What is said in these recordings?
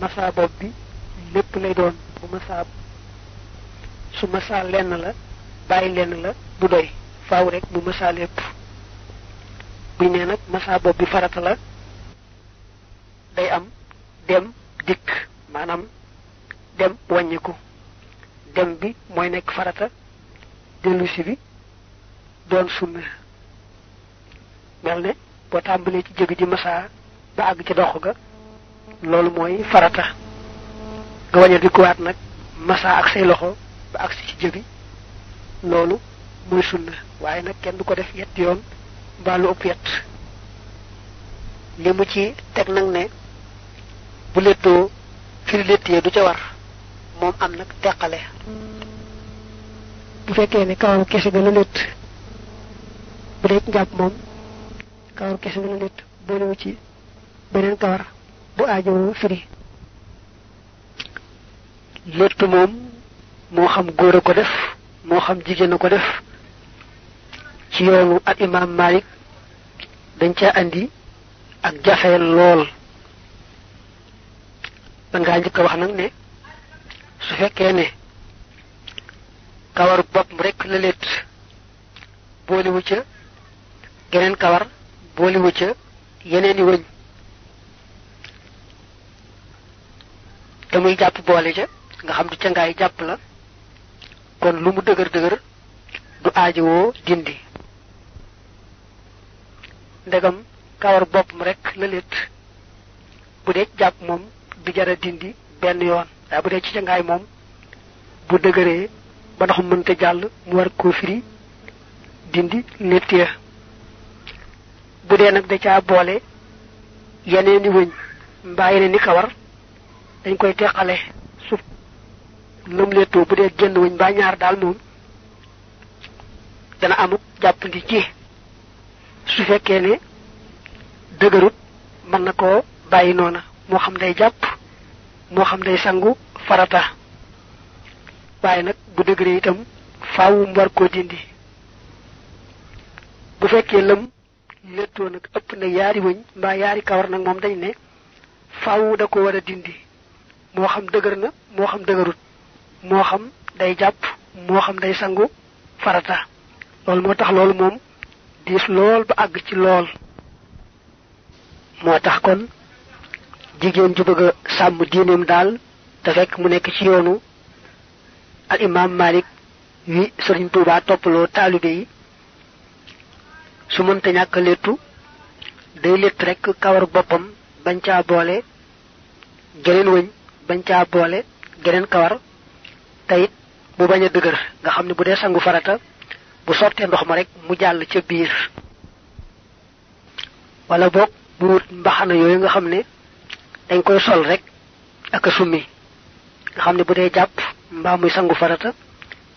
masa bopp bi lépp lay doon bu masa su masa lenn la bàyyi lenn la du doy. Faaw rek mu masa lépp. Bu ne nag masa bopp bi farata la day am dem dikk maanaam dem wàññiku. Dem bi mooy nekk farata dellusi bi doon sunna. Mel ne boo tàmbalee ci jëg ji masa ba àgg ci dox ga loolu mooy farata. nga waña dikuwaat nag masa ak say loxo ba agsi ci jëbi. loolu mooy sunna. waaye nag kenn du ko def yett yoon lu yett li ci teg nag ne bu lettoo firi lettee du ca war moom am nag teqale. bu fekkee ne kawaru kese ga la lett bu dee njàpp moom kawaru kese ga la lett boolewu ci beneen kawar bu aajowoo firi. Lett moom moo xam góor a ko def moo xam jigéen a ko def. Ci yoonu ak imaam malik dañ ca andi ak jafe lool. Da ngaa njëkk a wax nag ne su fekkee ne kawar bopp rek la létt booliwu ca geneen kawar booliwu ca yeneeni wëñ. Te muy jàpp boole ca nga xam du ca ngaay jàpp la kon lu mu dëgër dëgër du aajowoo dindi ndegam kawar boppam rek la létt bu dee jàpp moom du jara dindi benn yoon waaye bu dee ci ca ngaay moom bu dëgëree ba ndox mënta jàll mu war koo firi dindi létt ya bu dee nag da caa boole yeneeni wëñ mbaa yeneeni kawar dañ koy teqale suuf. Lëm leetoo bu dee génn wëñ mbaa ñaar daal moom dana amuk jàppandi ci su fekkee ne dëgërut mën na koo bàyyi noona. Moo xam day jàpp moo xam day sangu farata. Waaye nag bu dëgëree itam faaw mu war dindi. Bu fekkee lëm lettoo nag ëpp na yaari wëñ mbaa yaari kawar nag moom dañ ne faaw da ko war a dindi moo xam dëgër na moo xam dëgërut moo xam day jàpp moo xam day sangu farata. Loolu moo tax loolu moom diis lool ba àgg ci lool. Moo tax kon jigéen ju bëgg a sàmm diineem daal te fekk mu nekk ci yoonu al imam malik wi sëriñ tuubaa toppaloo taalibe yi. Su mënta ñàkk léttu day létt rek kawar boppam bañ caa boole geneen wëñ bañ caa boole geneen kawar tayit mu bañ a dëgër. Nga xam ne bu dee sangu farata bu sottee ndox ma rek mu jàll ca biir. Wala boog bu mbaxana yooyu nga xam ne dañ koy sol rek ak a summi. Nga xam ne bu dee jàpp mbaa muy sangu farata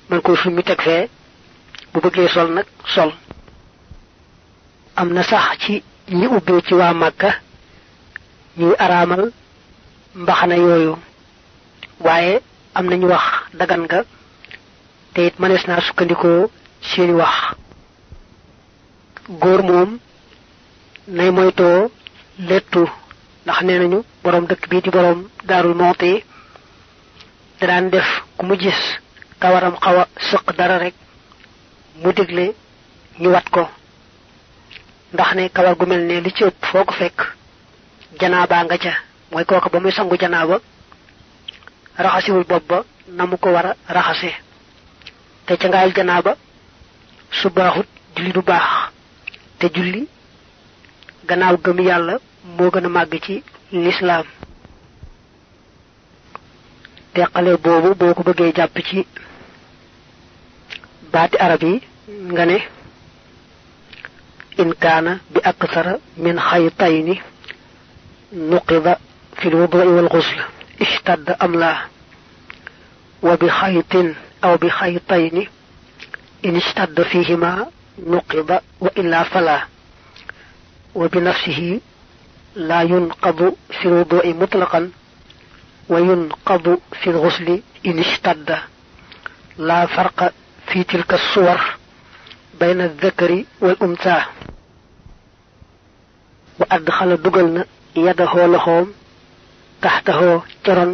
man koy summi teg fee. Bu bëggee sol nag sol. Am na sax ci ñi ubbee ci waa màkka ñuy araamal mbaxana yooyu. Waaye am nañu wax dagan nga te it mënees naa sukkandikoo seeni wax. Góor moom nay moytoo lettu ndax nee nañu boroom dëkk bii di boroom daarul monte da daan def ku mu gis kawaram xaw a sëq dara rek mu digle ñu wat ko. Ndax ne kawar gu mel ne li ci ëpp foo ko fekk janaabaa nga ca. mooy kooku ba muy sangu janaaba raxasiwul bopp ba na mu ko war a te ca ngaayul janaaba su baaxut julli du baax. Te julli gannaaw gëm yàlla moo gën a màgg ci lislaam. Teqale boobu boo ko bëggee jàpp ci baati arab yi nga ne in kaana bi aksara min xaytayni nuqida في الوضوء والغسل. اشتد أم لا وبخيط أو بخيطين إن اشتد فيهما نقض وإلا فلا. وبنفسه لا ينقض في الوضوء مطلقا وينقض في الغسل إن اشتد. لا فرق في تلك الصور بين الذكر والأنثى. وأدخل دقلنا يده لهم taxtaxoo ca ron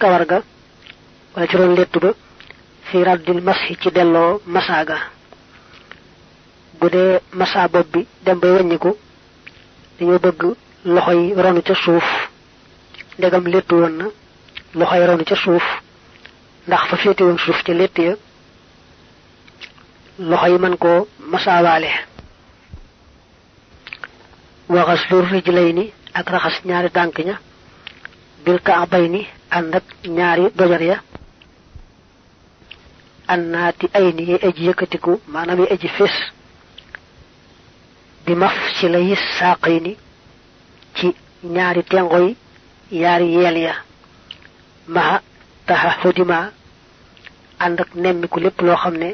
kawar ga wala ci ron lettu ba fi raddil mashi ci delloo masaaga bu dee bi dem bay wàññiku dañoo bëgg loxo ronu suuf. Ndegam lettu woon na loxo ronu suuf. Ndax fa féete woon suuf ca lett ya loxo yi mën koo masaawaale waxas lu rijlayni ak raxas ñaari tànk bil ka'bayni ànd ak ñaari dojar ya. Annaati ay ni yay aji yëkkatiku maanaam yay aji fés. Bi maf ci lay saaqay ni ci ñaari tengoy yaari yeel ya. Maha taxa xudima ànd ak nemmiku lépp loo xam ne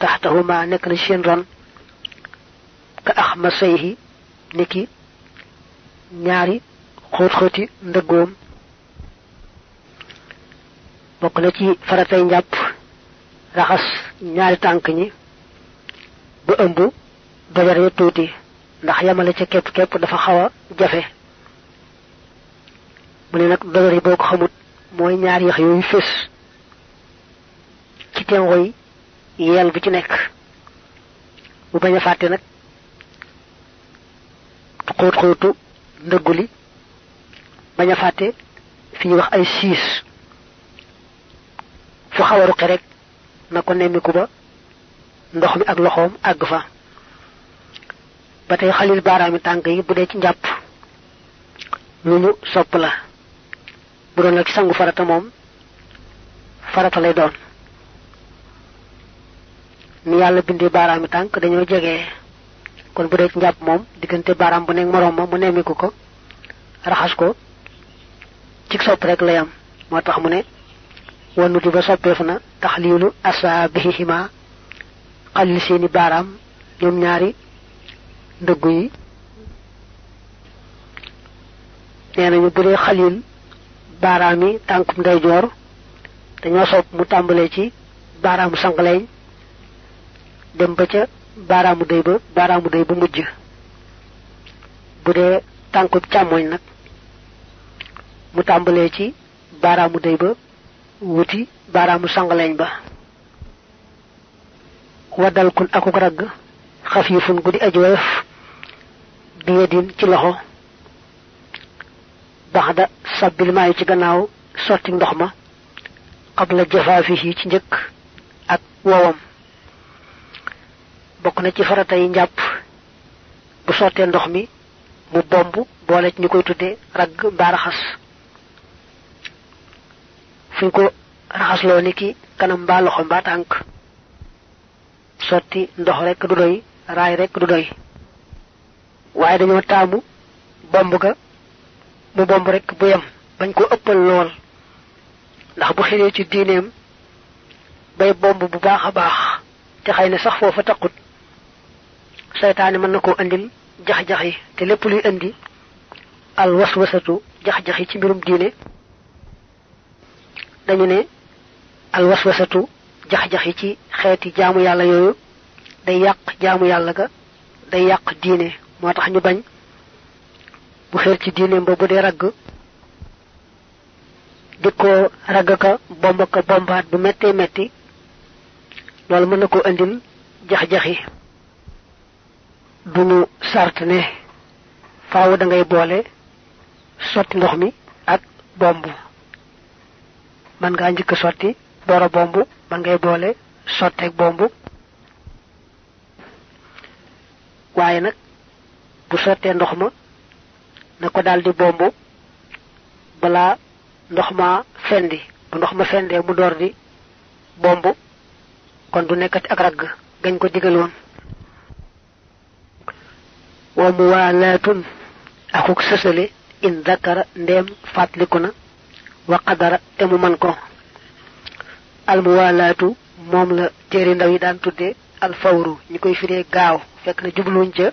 na ron. Ka niki ñaari xóot xóoti ndëggoom bokk na ci faratay njàpp raxas ñaari tànk ñi ba ëmb dojar ya tuuti ndax yamale ca képp képp dafa xaw a jafe. Mu ne nag dojar yi boo ko xamut mooy ñaari yax yooyu fés ci tengoy yeel bu ci nekk. Bu bañ fàtte nag xóot xóotu ndëggu li bañ fàtte fi ñuy wax ay siis fu xaw a rek na ko nemmiku ba ndox mi ak loxoom àgg fa. Ba tey xalil baaraami tànk yi bu dee ci njàpp lu ñu sopp la. Bu doon ci sangu farata moom farata lay doon. Ni yàlla baaraami tànk dañoo kon bu dee ci njàpp moom diggante baaraam bu nekk moroom ma mu nemmiku ko raxas ko ci sopp rek lay am. Moo mu ne wanu di ba soppeefu na taxliilu asaabihima xalli seeni baaraam ñoom ñaari ndëggu yi. Nee nañu bu dee xalil baaraam yi tànkum ndeyjoor dañoo sopp mu tàmbalee ci baaraamu sangaleeñ dem ba ca baaraamu dëy ba baaraamu mujj. Mu ci ba wuti baaraamu sangaleeñ ba. Waddal kun akuk ragg xafiifun guddi aji woyof bi yedin ci loxo. Baxda sabbil maayu ci gannaaw sotti ndox ma qabla jafaafihi ci njëkk ak wowam. Bokk na ci farata yi njàpp bu ndox mi mu ci fuñ ko raxasloo ni ki kanam mbaa loxo mbaa tànk. Sotti ndox rekk du doy raay rekk du doy. Waaye dañoo taamu bomb ga mu bomb rekk bu yem bañ ko ëppal lool. Ndax bu xëyee ci diineem bay bomb bu baax a te xëy sax foofa taqut mën na andil jax-jax te lépp luy indi al waswasatu jax-jax ci mbirum diine dañu ne al waswasatu jax-jax yi ci xeeti jaamu yàlla yooyu day yàq jaamu yàlla ga day yàq diine. Moo tax ñu bañ bu xeer ci diineem ba bu dee ragg di ko ka bomb ka bombaat bu mettee metti loolu mën na koo indil jax-jaxi. Duñu sart ne faaw da ngay boole sotti ndox mi ak bomb man ngaa njëkk sotti door a bomb man ngay boole sotteeg bomb. Waaye nag bu sottee ndox ma na ko daldi bomb balaa ndox ma fendi. Bu ndox ma fendee mu door di bomb. Kon du nekkati ak ragg gañ ko digaloon. Wa muwaalaatun akuk sësale in dakara ndeem fàttaliku wa qadara te mu man ko. Almuwaalaatu moom la téere ndaw yi daan tudde alfawru ñi koy firee gaaw. Fekk na jubluwuñ ca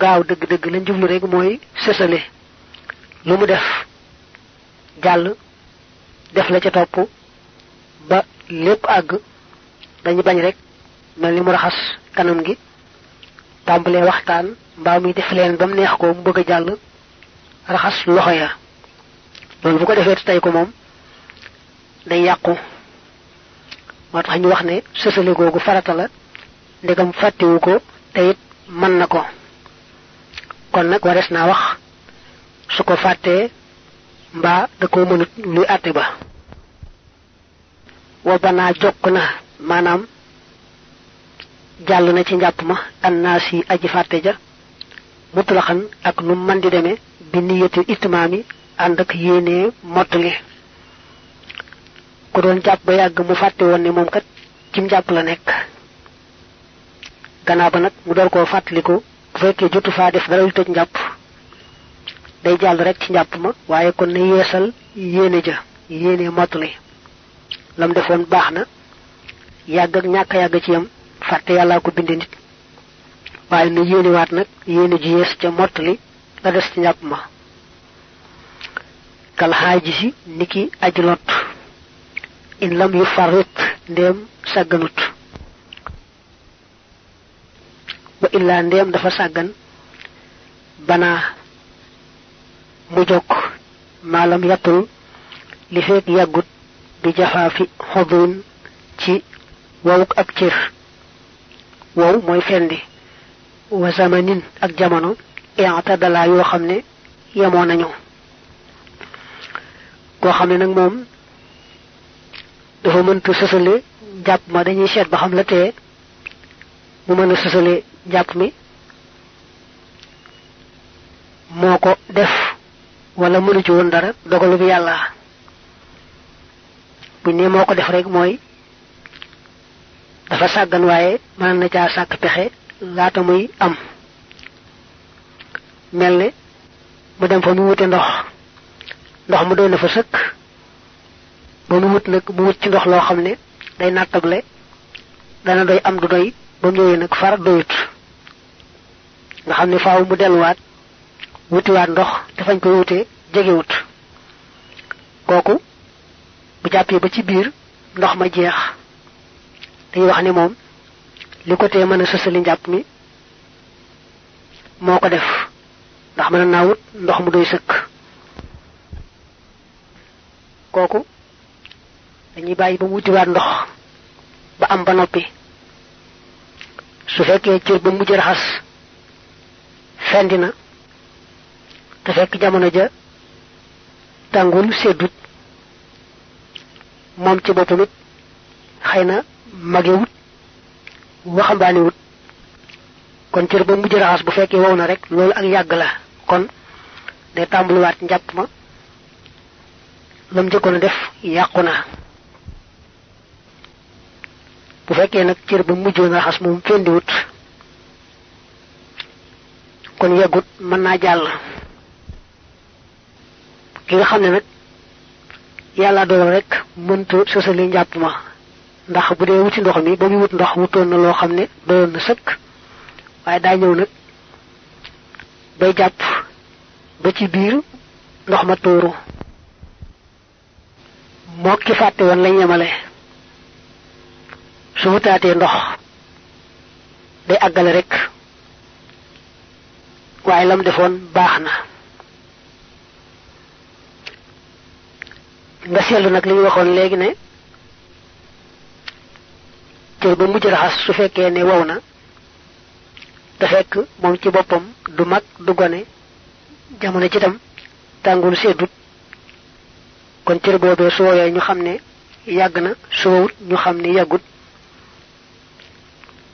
gaaw dëgg-dëgg. Lañ jublu rek mooy sësale. Lu mu def jàll def la ca topp ba lépp àgg dañu bañ rek mel ni mu raxas kanam gi tàmbalee waxtaan mbaa muy def leen ba mu neex ko mu bëgg a jàll raxas loxo ya loolu bu ko defee tey ko moom day yàqu. Moo tax ñu wax ne sësale googu farata la ndegam fàttewu ko te it mën na ko. Kon nag wares naa wax su ko fàttee mbaa da koo mënut luy àtte ba. Wa banaa jokk na maanaam na ci ma aji fàtte ja ak nu man di bi itmaami ànd ak yéenee mottali ku doon jàpp ba yàgg mu fàtte woon ne moom kat cim jàpp la nekk gannaaw ba nag mu door koo fàttaliku bu fekkee jotu faa def dara lu tëj njàpp day jàll rek ci njàpp ma waaye kon na yeesal yéene ja yéene mottali lam defoon baax na yàgg ak ñàkk yàgg ci yam fàtte yàllaa ko binde nit waaye na yéenewaat nag yéene ji yees ca mottali la des ci njàpp ma kal xaaji si niki aji lot. In lam yu farrit ndéem sàgganut. Wa illaa ndéem dafa sàggan banaa mu jokk maalam yattul li feek yàggut bi jafaafi xodun ci wowuk ak cër. Wow mooy fendi. Wa zamanin ak jamono i'tadala yoo xam ne nañu koo xam ne nag moom dafa mënta sësale jàpp ma dañuy seet ba xam la tee mu mën a sësale jàpp mi moo ko def wala mënu ci woon dara dogalu bi yàlla bu ne moo ko def rek mooy dafa sàggan waaye mën na caa sàkk pexe laata muy am mel ne mu dem fa mu wute ndox ndox mu doy na fa sëkk. Ba mu wut nag mu wut ci ndox loo xam ne day nattable dana doy am du doy ba mu ñëwee nag far doyut. Nga xam ne faaw mu delluwaat wutiwaat ndox te fañ koy wutee jegewut. Kooku bu jàppee ba ci biir ndox ma jeex. Dañuy wax ne moom li ko tee mën a sësali njàpp mi moo ko def. Ndax mën naa wut ndox mu doy sëkk kooku dañuy bàyyi ba wutiwaat ndox ba am ba noppi. su fekkee cër ba fendi na te fekk jamono ja tàngul seddut moom ci boppam it xëy na magewut waxambaanewut. kon cër ba mujj raxas bu fekkee wow na rek loolu ak yàgg la. kon day tàmbaliwaat njàpp ma lam njëkkoon a def yàqu na. Bu fekkee nag cër ba mujjoon raxas moom fendiwut kon yeggut mën naa jàll. Ki nga xam ne nag yàlla dogal rek mënta sosali njàpp ma. Ndax bu dee wuti ndox mi ba muy wut ndox wutoon na loo xam ne na sëkk. Waaye daa ñëw nag bay jàpp ba ci biir ndox ma tuuru moo ki fàtte woon lañ yemale. Su wutaatee ndox day àggale rek waaye lam defoon baax na. Nga seetlu nag li ñu waxoon léegi ne cër ba mujj raxas su fekkee ne wow na te fekk moom ci boppam du mag du gone jamono ci tam kon cër boobee su woowee ñu xam ne yàgg na su wowut ñu xam ne yàggut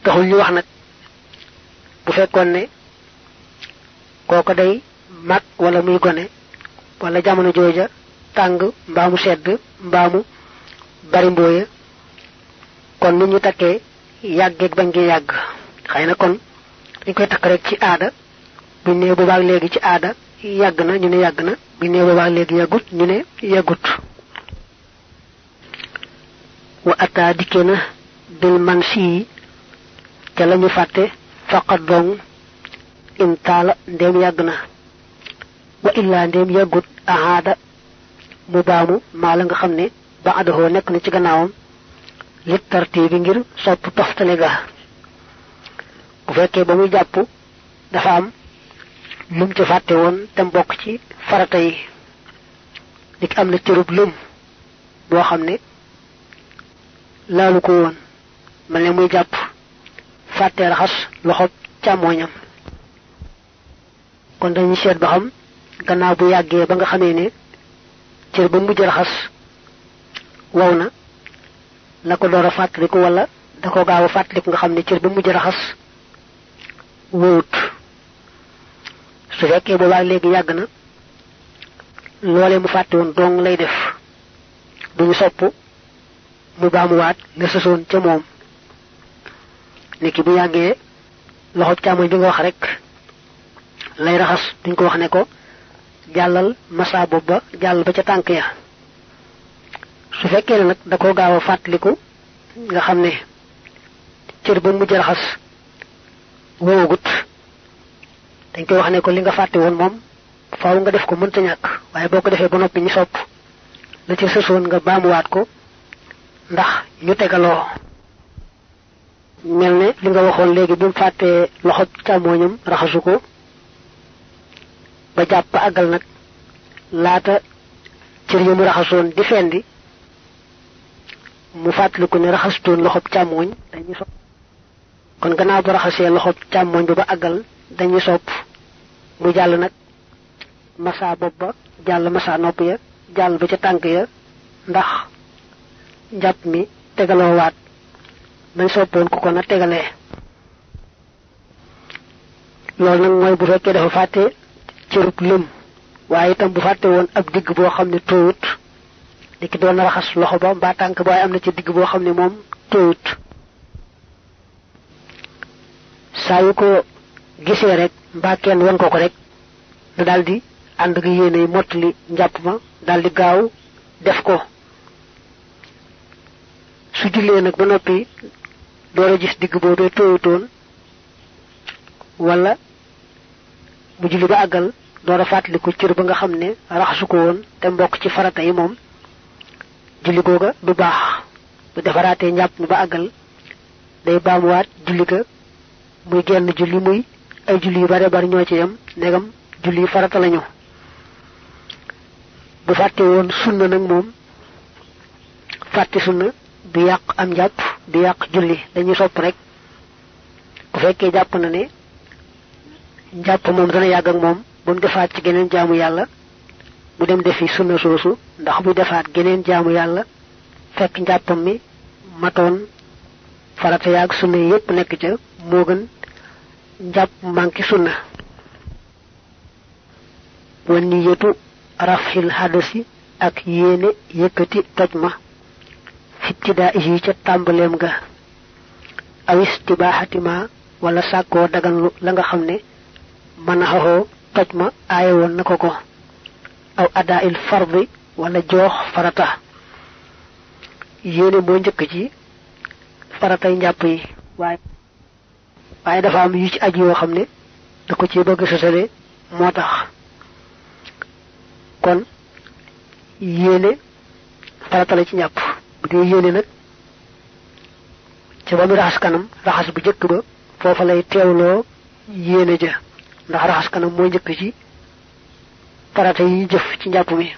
taxul ñu wax nag bu fekkoon ne kooko day mag wala muy gone wala jamono jooja tàng mbaamu sedd mbaamu bari mbooya kon nu ñu takkee yàggeeg bañ ngi yàgg xëy na kon dañ koy takk rek ci aada buñ nee boobaag léegi ci aada yàgg na ñu ne yàgg na buñ nee boobaag léegi yàggut ñu ne yàggut. Wa ataa dikke na bil man la ñu fàtte faqat dong in taala ndéem yàgg na. Wa illaa ndéem yàggut ahaada mu baamu maa la nga xam ne ba adahoo nekk na ci gannaawam lit tartii bi ngir sopp toftale ga. Bu fekkee ba muy jàpp dafa am lum ci fàtte woon te mbokk ci farata yi. Dik am na cërub lëm boo xam ne ko woon. Mel muy jàpp fàtte raxas loxob càmmooñam. Kon dañuy seet ba xam gannaaw bu yàggee ba nga xamee ne cër ba mujj raxas wow na la ko door a wala da ko gaaw nga raxas wowut su fekkee boobaa léegi yàgg na mu fàtte woon dong lay def. Duñu sopp mu baamuwaat la sësoon ca moom. Niki bu yàggee loxob càmmoñ bi nga wax rek lay raxas duñ ko wax ne ko jàllal massa bopp ba jàll ba ca tànk ya. Su fekkee ne nag da gaaw a fàttaliku nga xam ne cër ba raxas woogut dañ koy wax ne ko li nga fàtte woon moom faaw nga def ko mënta ñàkk. Waaye boo ko defee ba noppi ñu sopp. La ci sësoon nga baamuwaat ko ndax ñu tegaloo. Mel ne li nga waxoon léegi bi mu fàttee loxob càmmooñam raxasu ko ba jàpp àggal nag laata cër yi mu raxasoon di fendi mu fàttaliku ne raxastutoon loxob càmmooñ dañuy sopp. Kon gannaaw bu raxasee loxob càmmooñ ba ba àggal dañuy sopp mu jàll nag massa bopp ba jàll massa nopp ya jàll ba ca tànk ya ndax njàpp mi tegaloo waat nañ soppoon ku ko na tegalee. Loolu nag mooy bu fekkee dafa fàtte cërub lëm waaye itam bu fàtte woon ab digg boo xam ne tooyut di ki doon raxas loxo ba mbaa tànk ba am ci digg boo xam ne moom tooyut saa ko gisee rek mbaa kenn won ko ko rek da daldi ànd ak yéene mottali njàpp ma daldi gaaw def ko. Su jullee nag ba noppi door a gis digg boobee tooyutoon wala mu julli ba àggal door a fàttaliku cër ba nga xam ne raxasu ko woon te mbokk ci farata yi moom. Julli googa du baax bu defaraatee njàpp ba àggal day baamuwaat julli ga muy genn julli muy ay julli yu bare ñoo ci yam negam julli farata lañu. Bu fàtte woon sunna nag moom fàtte sunna du yàq am njàpp du yàq julli. Dañuy sopp rek. Bu fekkee jàpp na ne njàpp moom dana yàgg ak moom ba mu defaat ci geneen jaamu yàlla mu dem defi sunna soosu ndax bu defaat geneen jaamu yàlla fekk njàppam mi matoon farata yaag sunna yépp nekk ca moo gën njàpp manki sunna. Wan niyatu rafxil hadasi ak yéene yëkkati toj ma. Fibtidaa yi ca tàmbaleem ga. Aw istibaaxatima wala sàkkoo daganlu la nga xam ne mën a toj ma ko aw adaa il fardi wala joox farata. Yéene moo njëkk ci faratay yi waaye dafa am yu ci aj yoo xam ne da ko ci bëgg sosale moo tax. kon yéene farata ci njàpp bu dee yéene nag ca ba mu raxas kanam raxas bu jëkk ba foofa lay teewloo yéene ja. ndax raxas kanam mooy njëkk ci farata yi jëf ci njàpp mi.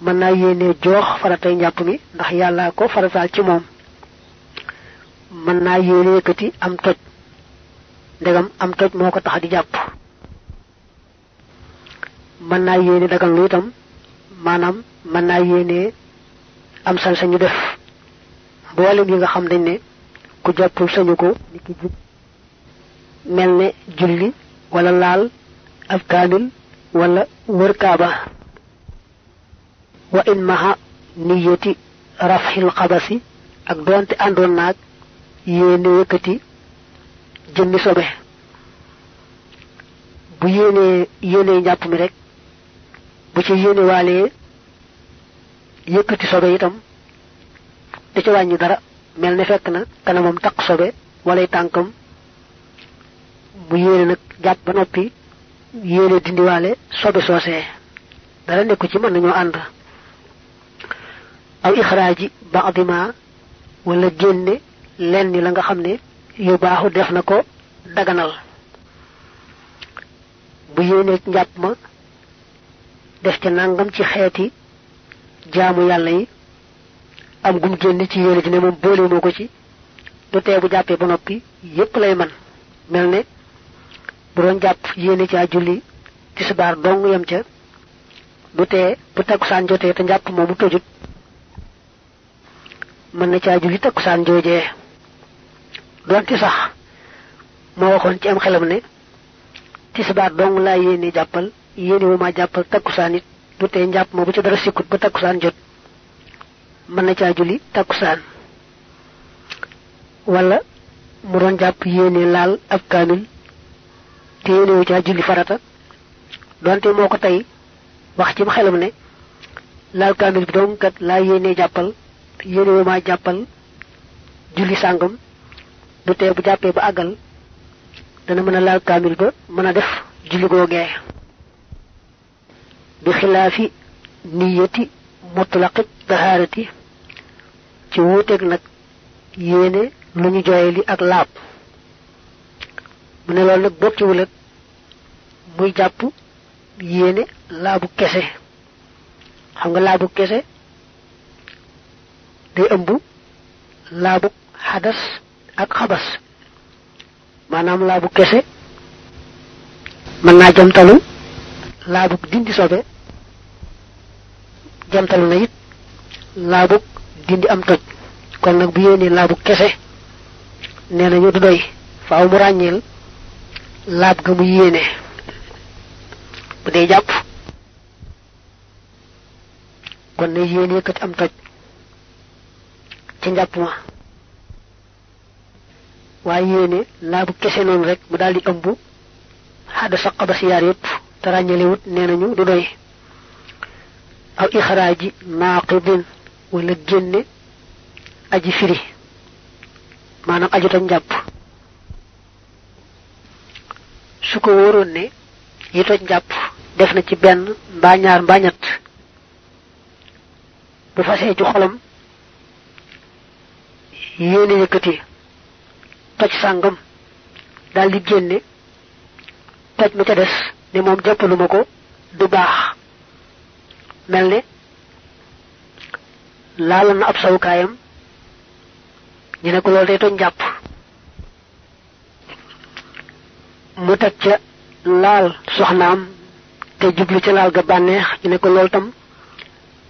mën naa yéene joox faratay njàpp mi ndax yàllaa ko farataal ci moom. Mën naa yéene yëkkati am toj. Ndegam am toj moo ko tax di jàpp. Mën naa yéene dagan lu itam maanaam naa yéene am sañ-sañu def. Mboolem yi nga xam dañ ne ku jàppul sañu ko ni ki jub. Mel ne julli wala laal ab kaamil wala wër kaaba. Wa in maha niyati rafxil xabasi ak doonte àndoon naag yéene yëkkati jëmmi sobe bu yéenee yéenee njàpp mi rek bu ci yéene waalee yëkkati sobe itam da ca wàññi dara mel ne fekk na kanamam taq sobe walay tànkam mu yéene nag jàpp ba noppi yéene dindiwaale sobe soosee. Dara nekku ci mën nañoo ànd. Aw ixraaji baadima wala génne lenn ni la nga xam ne yu baaxu def na ko daganal. bu yéene njàpp ma def ci nangam ci xeeti jaamu yàlla yi am gum génn ci yéene ji ne moom boole moo ko ci du tee bu jàppee ba noppi yépp lay man. mel ne bu doon jàpp yéene caa julli tisbaar dong yam ca du bu tojut na julli donte sax moo waxoon ci am xelam ne dong laa yéene jàppal yéene wu ma jàppal takkusaan it du tee njàpp ma bu ci dara sikkut ba takkusaan jot. Mën na caa julli takkusaan. Wala mu doon jàpp yéene laal ab kaamil te yéene wu caa julli farata. Donte moo ko tey wax ci xelam ne laal kaamil bi dong kat laa yéene jàppal yéene wu ma jàppal julli sàngam du tee bu jàppee ba àggal dana mën a laal kaamil ba mën a def julli googee. Bi xilaafi niyati mutlaqit taharati ci wuuteeg nag yéene lu ñu ak laab. Mu ne loolu nag bokkiwul ak muy jàpp yéene laabu kese. Xam nga laabu kese day ëmb laabu xadas ak xabas maanaam laabu kese? Mën naa jamtalu laabu dindi sobe. Jamtalu na it laabu dindi am toj kon nag bu yéenee laabu kese. Nee nañu du doy. Faaw mu ràññeel. Mu yéene. Bu kon ne yéene kat am toj. Ci ma waaye yéene laabu kese noonu rek mu daal di ëmb. Xadda sa xabas yaar yépp te du doy. Aw naaqidin wala aji firi maanaam aju ta njàpp. Su ko ne yi toj njàpp def na ci benn mbaa ñaar mbaa ñett. Bu fasee ci xolam yëkkati toj sàngam daal di génne toj ma ca des ne moom jàppaluma ko du baax. Mel ne na ab sawukaayam ñu ne ko loolu day toj njàpp mu teg ca laal soxnaam te jublu ca laal ga bànneex ñu ne ko loolu tam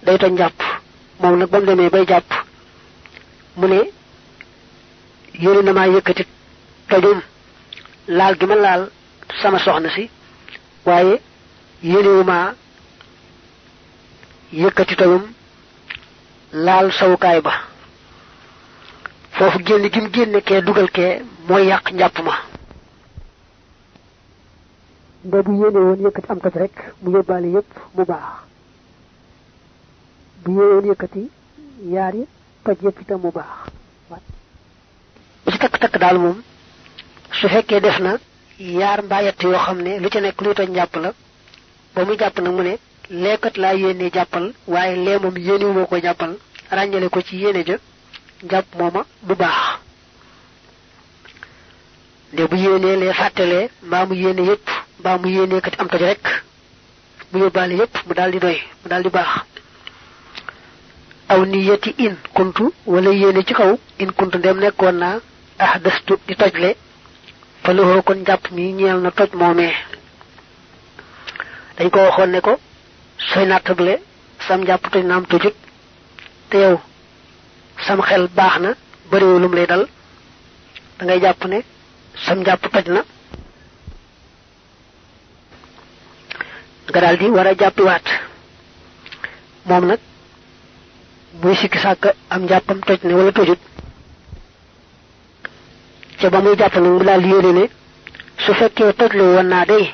day toj njàpp moom nag ba mu demee bay jàpp mu yéene na maa yëkkati tojum laal gi ma laal sama soxna si waaye yéenewu maa yëkkati tojum laal sawukaay ba. Foofu génn gi mu génne kee dugal kee mooy yàq njàpp ma. Nda bu yéene woon yëkkati am toj rek mu yóbbaale yépp mu baax. Bu yéene woon yëkkati toj yépp itam mu baax bu ci takk takk daal moom su fekkee def na yaar mbaa yoo xam ne lu ca nekk luy toj njàpp la ba muy jàpp nag mu ne leekat laa yéene jàppal waaye lee moom yéene moo ko jàppal ràññale ko ci yéene ja njàpp mooma du baax. nde bu yéenee lee fàttalee mbaa mu yéene yépp mbaa mu yéene kat am toj rek mu yóbbaale yépp mu daal di doy mu daal di baax. aw niyati in kuntu wala yéene ci kaw in kuntu ndem nekkoon naa ah destu di tojle fa loxoo kon njàpp mi ñeel na toj moomee dañ ko waxoon ne ko sooy nattable sam njàpp toj na am tojut te yow sam xel baax na bariwu lum lay dal da ngay jàpp ne sam njàpp toj na nga daal di war a jàppiwaat moom nag muy sikki sàkk am njàppam toj ne wala tojut ca ba muy jàpp nag mu daal yéene ne su fekkee tojlu woon naa day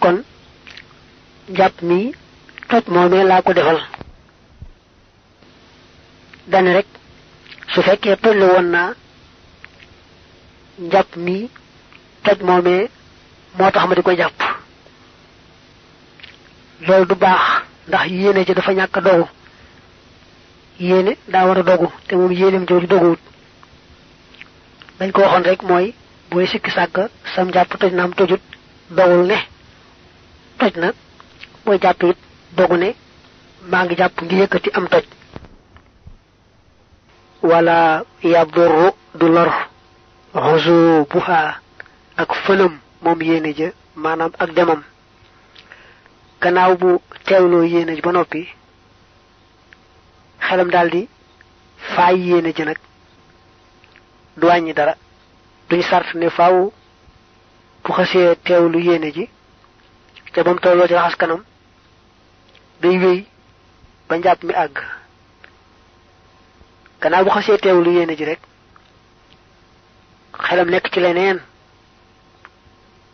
kon njàpp mi toj moomee laa ko defal dane rek su fekkee tojlu woon naa njàpp mi toj moomee moo tax ma di ko jàpp loolu du baax ndax yéene ci dafa ñàkk dogu yéene daa war a dogu te moom yéeneem jooju doguwut dañ ko waxoon rek mooy booy sikki sàkk sam njàpp toj na am tojut dogul ne. Toj na booy jàpp it dogu ne maa ngi jàpp ngi yëkkati am toj. Wala yadurru du lor xusu buha ak fëlëm moom yéene ja maanaam ak demam. Gannaaw bu teewloo yéene ba noppi xelam daldi faay yéene nag du wàññi dara. Duñ sart ne faaw. Bu xasee teewlu yéene ji. Ca bam tolloo ci raxas kanam. Day wéy ba njàpp mi àgg. Gannaaw bu xasee teewlu yéene ji rek xelam nekk ci leneen.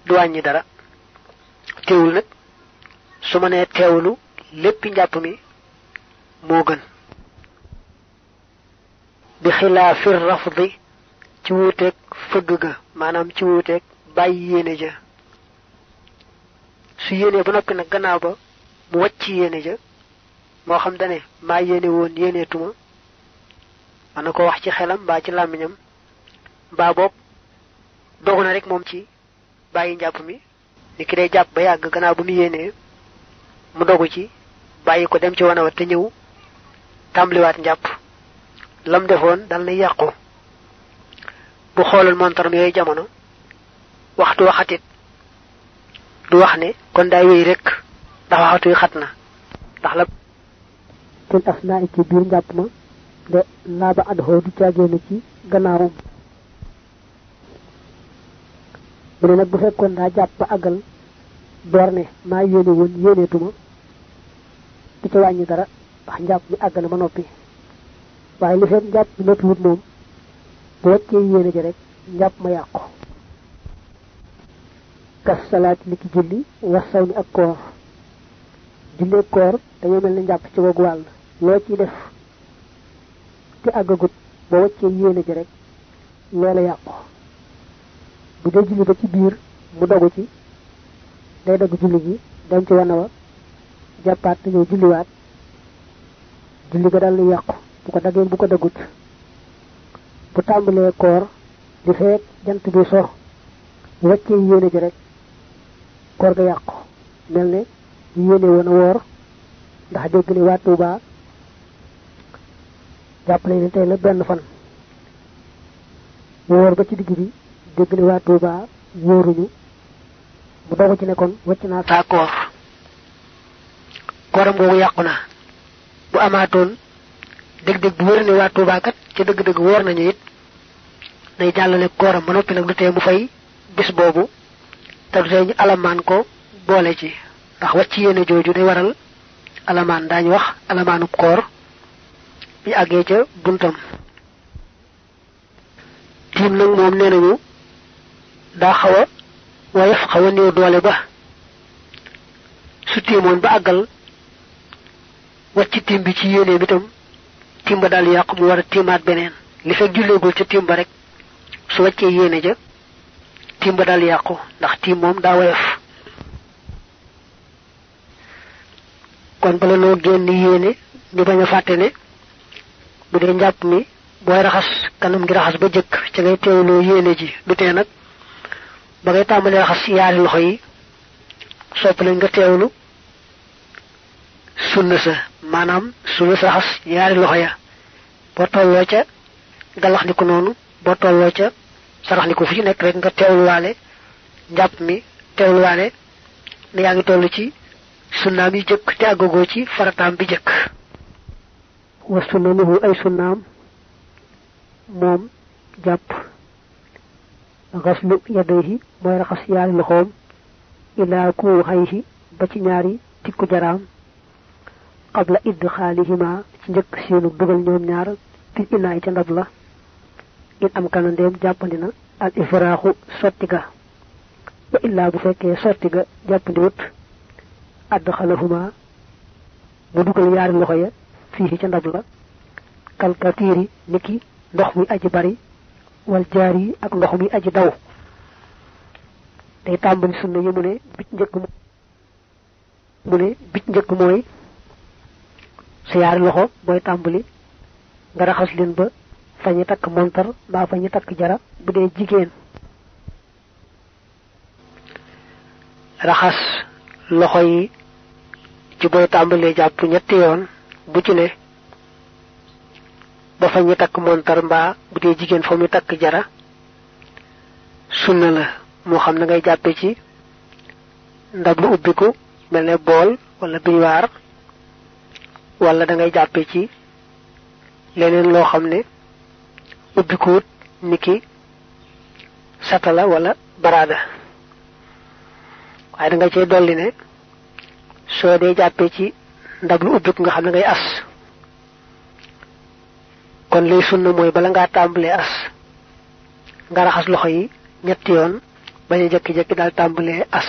Du wàññi dara. Teewul nag su ma nee teewlu léppi njàpp mi moo gën. Bi xilaafi rafdi ci wuuteeg fëgg ga maanaam ci wuuteeg bàyyi yéene ja. Su yéenee ba noppi nag gannaaw ba mu wàcc yéene ja moo xam dane maa yéene woon yéeneetuma mën na ko wax ci xelam mbaa ci làmmiñam mbaa bopp dogu na rek moom ci bàyyi njàpp mi. Ni ki day jàpp ba yàgg gannaaw ba mu yéenee mu dogu ci bàyyi ko dem ci wana wa te ñëw tàmbaliwaat njàpp. Lam defoon dal na yàqu. Bu xoolal montaram yooyu jamono waxtu waxatit du wax ne kon daay wéy rek ndax waxatu xat na ndax la asnaa ci biir njàpp ma de laaba adhoo du caagéenu ci gannaawam. Mu ne nag bu fekkoon daa jàpp àggal door ne maa yéene woon yéeneetuma du ca wàññi dara ndax njàpp mi àgg na ba noppi. Waaye li fekk njàpp mi noppiwut moom wàccee yéene ji rek njàpp ma yàqu. Kas salaat li ki julli wasaw ni ak koor. Jullee koor dañoo mel ni njàpp ci googu wàll. Loo ci def te àggagut ba wàccee yéene ji rek loola yàqu. Bu dee julli ba ci biir mu dogu ci day dagg julli gi dem ci wana wa te ñëw julliwaat. Julli ga dal yàqu bu ko daggee bu ko daggut bu tàmbalee koor di feek jant bi so wàccee yéene ji rek koor ga yàqu. Mel ne yéene woon woor ndax dégg ni waa Tuuba jàppale ni tey la benn fan. Woor ba ci digg bi dégg ni waa Tuuba wóoruñu mu dogu ci ne kon wàcc naa saa koor. Kooram googu yàqu na. Bu amaatoon dëgg-dëgg bu wër ne waa Tuuba kat ca dëgg-dëgg woor nañu it day jàllale kooram ba noppi nag du tee mu fay bis boobu te du ñu ko boole ci. Ndax wàcc yéene jooju day waral alamaan daañu wax alamaanub koor bi àggee ca buntam. Tiim nag moom nee nañu daa xaw a woyof xaw a néew doole ba su tiimoon ba àggal wàcc tiim bi ci yéeneem itam tiim ba daal yàqu mu war a tiimaat beneen. Li fekk julleegul ca tiim ba rek su wàccee yéene ja tiim ba daal yàqu ndax tiim moom daa woyof. Kon bala noo génn yéene ñu bañ a ne bu dee njàpp mi booy raxas kanam ngi raxas ba jëkk ca ngay teewloo yéene ji. Du tee nag ba ngay tàmbalee raxas yaari loxo yi sopp nga teewlu sunna sa maanaam sunna sa raxas yaari loxo ya. Boo tolloo ca galax ni ko noonu boo tolloo ca sarax ni ko fu ci nekk rek nga teewluwaale njàpp mi teewluwaale ne yaa ngi toll ci sunnaam yi jëkk te àggagoo ci farataam bi jëkk. Wa sunnanuhu ay sunnaam moom jàpp xaslu yadayhi mooy raxas yaari loxoom ilaa ku xayhi ba ci ñaari tikku jaraam qabla idxaalihima ci njëkk seenu dugal ñoom ñaar fil inaay ca in am kana ndeem jàppandi na al ifraaxu sotti ga. Wa illaa bu fekkee sotti ga jàppandi wut adxalahuma mu dugal yaari loxo ya fii ca niki ndox muy aji bari wal jaar yi ak ndox muy aji daw. Day tàmbali sunna yi mu ne sa yaari loxo booy tàmbali nga raxas leen ba fa ñu takk montar mbaa fa ñu takk jara bu dee jigéen. Raxas loxo yi ci booy tàmbalee jàpp ñetti yoon bu ci ne ba fa ñu takk montar mbaa bu dee jigéen fa mu takk jara sunna la moo xam na ngay jàppe ci ndab lu ubbiku mel ne bool wala biñuwaar wala da ngay jàppe ci leneen loo xam ne ubbikuwut niki satala wala barada. Waaye da nga cay dolli ne soo dee jàppee ci ndab lu ubbiku nga xam ne ngay as. Kon lay sunna mooy bala ngaa tàmbalee as nga raxas loxo yi ñetti yoon bañ jekki-jekki daal tàmbalee as